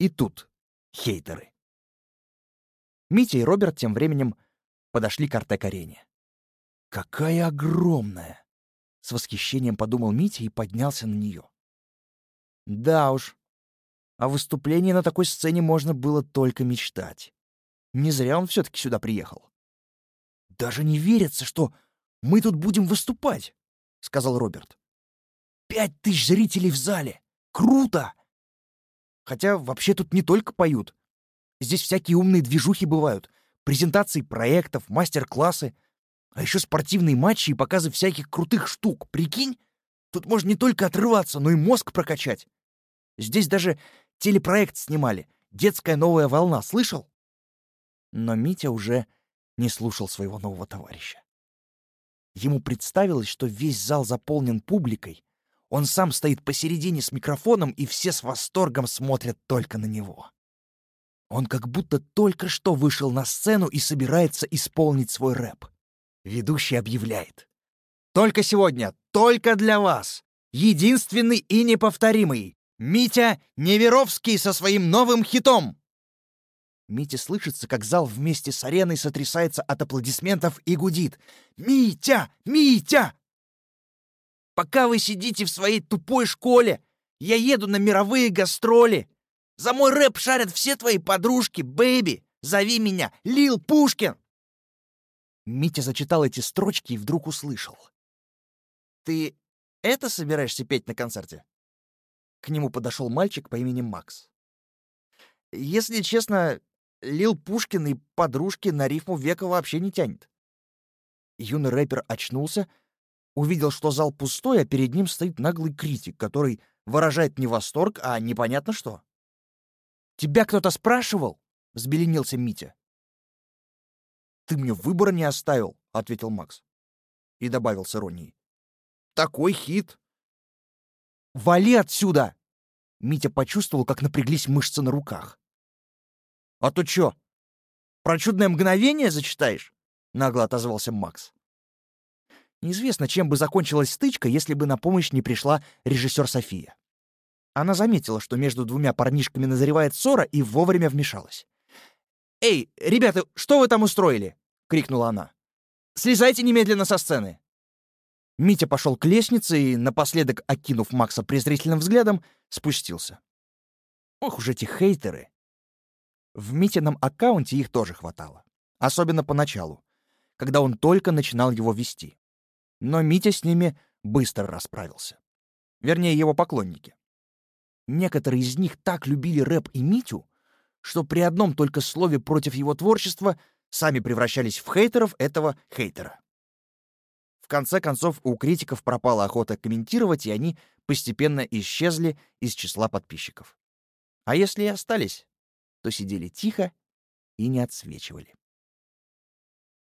И тут хейтеры. Митя и Роберт тем временем подошли к Артек-арене. «Какая огромная!» — с восхищением подумал Митя и поднялся на нее. Да уж, о выступлении на такой сцене можно было только мечтать. Не зря он все-таки сюда приехал. «Даже не верится, что мы тут будем выступать», — сказал Роберт. «Пять тысяч зрителей в зале! Круто!» Хотя вообще тут не только поют. Здесь всякие умные движухи бывают. Презентации проектов, мастер-классы. А еще спортивные матчи и показы всяких крутых штук. Прикинь? Тут можно не только отрываться, но и мозг прокачать. Здесь даже телепроект снимали. «Детская новая волна». Слышал? Но Митя уже не слушал своего нового товарища. Ему представилось, что весь зал заполнен публикой, он сам стоит посередине с микрофоном, и все с восторгом смотрят только на него. Он как будто только что вышел на сцену и собирается исполнить свой рэп. Ведущий объявляет. «Только сегодня, только для вас, единственный и неповторимый, Митя Неверовский со своим новым хитом!» Митя слышится, как зал вместе с ареной сотрясается от аплодисментов и гудит. «Митя! Митя!» «Пока вы сидите в своей тупой школе, я еду на мировые гастроли. За мой рэп шарят все твои подружки, baby. Зови меня Лил Пушкин!» Митя зачитал эти строчки и вдруг услышал. «Ты это собираешься петь на концерте?» К нему подошел мальчик по имени Макс. «Если честно, Лил Пушкин и подружки на рифму века вообще не тянет. Юный рэпер очнулся, увидел, что зал пустой, а перед ним стоит наглый критик, который выражает не восторг, а непонятно что. «Тебя кто-то спрашивал?» — взбеленился Митя. «Ты мне выбора не оставил», — ответил Макс. И добавил с иронией. «Такой хит!» «Вали отсюда!» Митя почувствовал, как напряглись мышцы на руках. «А то чё, про чудное мгновение зачитаешь?» — нагло отозвался Макс. Неизвестно, чем бы закончилась стычка, если бы на помощь не пришла режиссер София. Она заметила, что между двумя парнишками назревает ссора, и вовремя вмешалась. «Эй, ребята, что вы там устроили?» — крикнула она. «Слезайте немедленно со сцены!» Митя пошел к лестнице и, напоследок окинув Макса презрительным взглядом, спустился. Ох уж эти хейтеры! В Митином аккаунте их тоже хватало. Особенно поначалу, когда он только начинал его вести. Но Митя с ними быстро расправился. Вернее, его поклонники. Некоторые из них так любили рэп и Митю, что при одном только слове против его творчества сами превращались в хейтеров этого хейтера. В конце концов, у критиков пропала охота комментировать, и они постепенно исчезли из числа подписчиков. А если и остались, то сидели тихо и не отсвечивали.